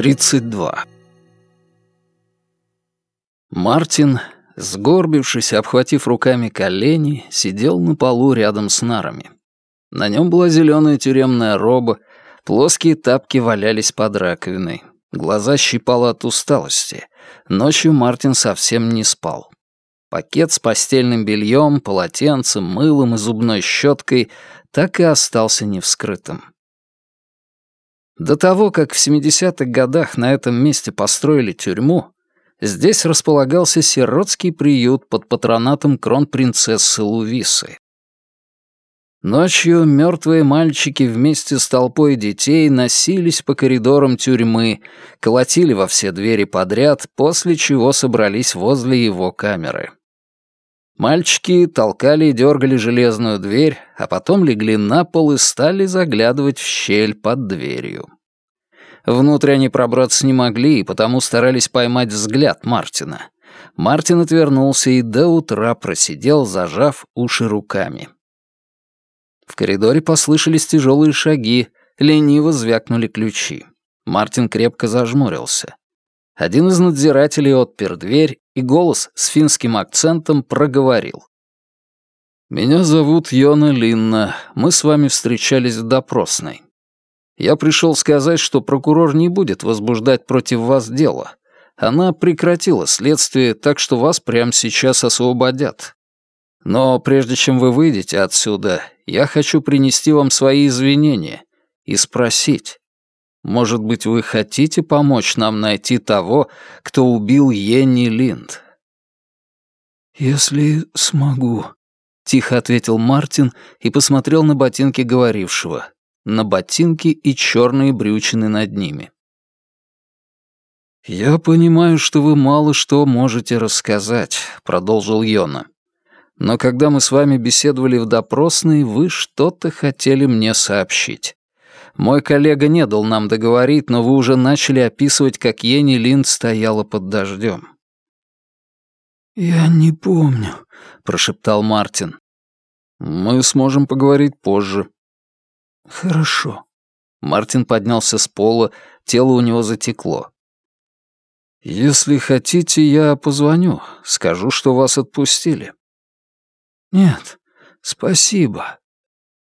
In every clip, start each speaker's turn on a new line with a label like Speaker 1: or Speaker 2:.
Speaker 1: 32. Мартин, сгорбившись обхватив руками колени, сидел на полу рядом с нарами. На нем была зеленая тюремная роба, плоские тапки валялись под раковиной. Глаза щипало от усталости. Ночью Мартин совсем не спал. Пакет с постельным бельем, полотенцем, мылом и зубной щеткой так и остался невскрытым. До того, как в 70-х годах на этом месте построили тюрьму, здесь располагался сиротский приют под патронатом кронпринцессы Лувисы. Ночью мертвые мальчики вместе с толпой детей носились по коридорам тюрьмы, колотили во все двери подряд, после чего собрались возле его камеры. Мальчики толкали и дергали железную дверь, а потом легли на пол и стали заглядывать в щель под дверью. Внутрь они пробраться не могли, и потому старались поймать взгляд Мартина. Мартин отвернулся и до утра просидел, зажав уши руками. В коридоре послышались тяжелые шаги, лениво звякнули ключи. Мартин крепко зажмурился. Один из надзирателей отпер дверь, и голос с финским акцентом проговорил. «Меня зовут Йона Линна. Мы с вами встречались в допросной. Я пришел сказать, что прокурор не будет возбуждать против вас дело. Она прекратила следствие, так что вас прямо сейчас освободят. Но прежде чем вы выйдете отсюда, я хочу принести вам свои извинения и спросить, может быть, вы хотите помочь нам найти того, кто убил Йенни Линд?»
Speaker 2: «Если смогу», — тихо ответил Мартин и посмотрел на ботинки говорившего, на ботинки и черные брючины над ними.
Speaker 1: «Я понимаю, что вы мало что можете рассказать», — продолжил Йона. «Но когда мы с вами беседовали в допросной, вы что-то хотели мне сообщить. Мой коллега не дал нам договорить, но вы уже начали описывать, как Ени Линд стояла под дождем.
Speaker 2: «Я не помню», — прошептал Мартин.
Speaker 1: «Мы сможем поговорить позже».
Speaker 2: «Хорошо».
Speaker 1: Мартин поднялся с пола, тело у него затекло. «Если хотите, я позвоню, скажу, что вас отпустили».
Speaker 2: «Нет, спасибо»,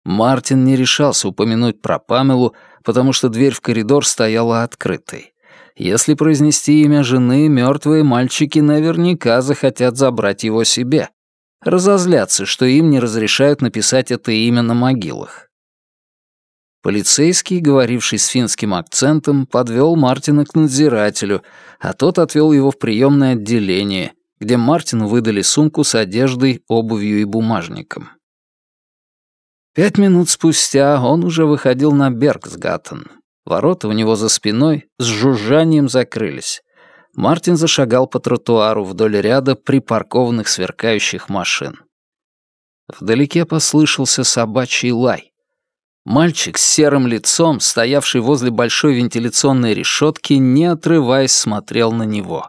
Speaker 1: Мартин не решался упомянуть про Памелу, потому что дверь в коридор стояла открытой. Если произнести имя жены, мертвые мальчики наверняка захотят забрать его себе. Разозлятся, что им не разрешают написать это имя на могилах. Полицейский, говоривший с финским акцентом, подвел Мартина к надзирателю, а тот отвел его в приемное отделение, где Мартину выдали сумку с одеждой, обувью и бумажником. Пять минут спустя он уже выходил на Бергсгаттен. Ворота у него за спиной с жужжанием закрылись. Мартин зашагал по тротуару вдоль ряда припаркованных сверкающих машин. Вдалеке послышался собачий лай. Мальчик с серым лицом, стоявший возле большой вентиляционной решетки, не отрываясь, смотрел на него.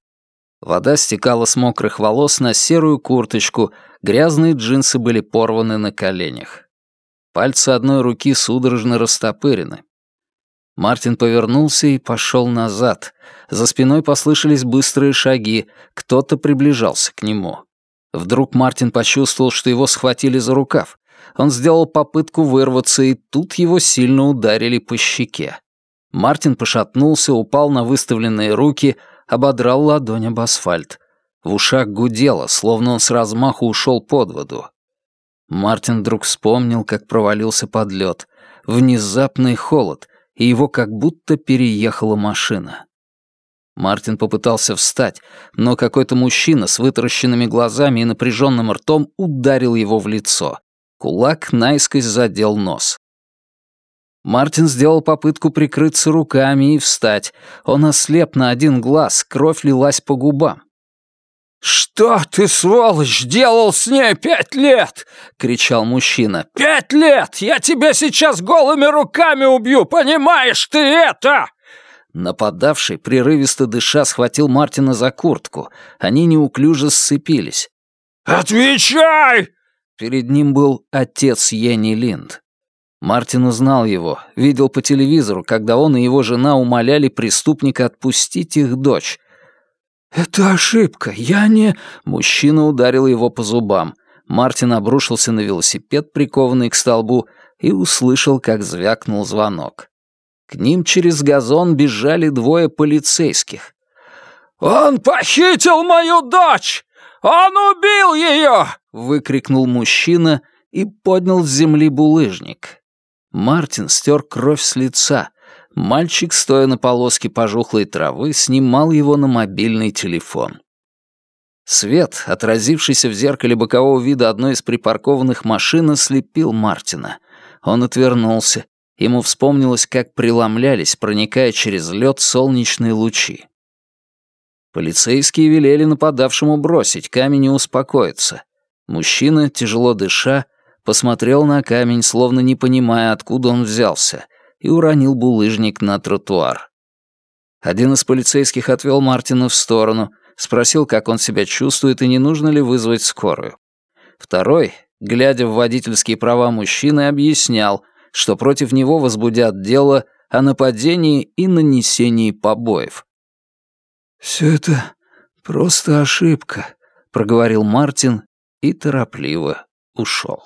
Speaker 1: Вода стекала с мокрых волос на серую курточку, грязные джинсы были порваны на коленях. Пальцы одной руки судорожно растопырены. Мартин повернулся и пошел назад. За спиной послышались быстрые шаги, кто-то приближался к нему. Вдруг Мартин почувствовал, что его схватили за рукав. Он сделал попытку вырваться, и тут его сильно ударили по щеке. Мартин пошатнулся, упал на выставленные руки, ободрал ладонь об асфальт. В ушах гудело, словно он с размаху ушел под воду. Мартин вдруг вспомнил, как провалился под лед. Внезапный холод, и его как будто переехала машина. Мартин попытался встать, но какой-то мужчина с вытаращенными глазами и напряженным ртом ударил его в лицо. Кулак наискось задел нос. Мартин сделал попытку прикрыться руками и встать. Он ослеп на один глаз, кровь лилась по губам.
Speaker 3: «Что ты, сволочь, делал с ней пять лет?» — кричал мужчина. «Пять лет! Я тебя сейчас голыми руками убью, понимаешь ты это?»
Speaker 1: Нападавший, прерывисто дыша, схватил Мартина за куртку. Они неуклюже сцепились.
Speaker 3: «Отвечай!»
Speaker 1: Перед ним был отец Йенни Линд. Мартин узнал его, видел по телевизору, когда он и его жена умоляли преступника отпустить их дочь.
Speaker 3: «Это ошибка, я не...»
Speaker 1: Мужчина ударил его по зубам. Мартин обрушился на велосипед, прикованный к столбу, и услышал, как звякнул звонок. К ним через газон бежали двое полицейских.
Speaker 3: «Он похитил мою дочь! Он убил ее!»
Speaker 1: — выкрикнул мужчина и поднял с земли булыжник. Мартин стер кровь с лица. Мальчик, стоя на полоске пожухлой травы, снимал его на мобильный телефон. Свет, отразившийся в зеркале бокового вида одной из припаркованных машин, ослепил Мартина. Он отвернулся. Ему вспомнилось, как преломлялись, проникая через лед солнечные лучи. Полицейские велели нападавшему бросить камень и успокоиться. Мужчина, тяжело дыша, посмотрел на камень, словно не понимая, откуда он взялся, и уронил булыжник на тротуар. Один из полицейских отвел Мартина в сторону, спросил, как он себя чувствует и не нужно ли вызвать скорую. Второй, глядя в водительские права мужчины, объяснял, что против него возбудят дело о нападении и нанесении побоев.
Speaker 3: «Все это просто ошибка», — проговорил Мартин и торопливо ушел.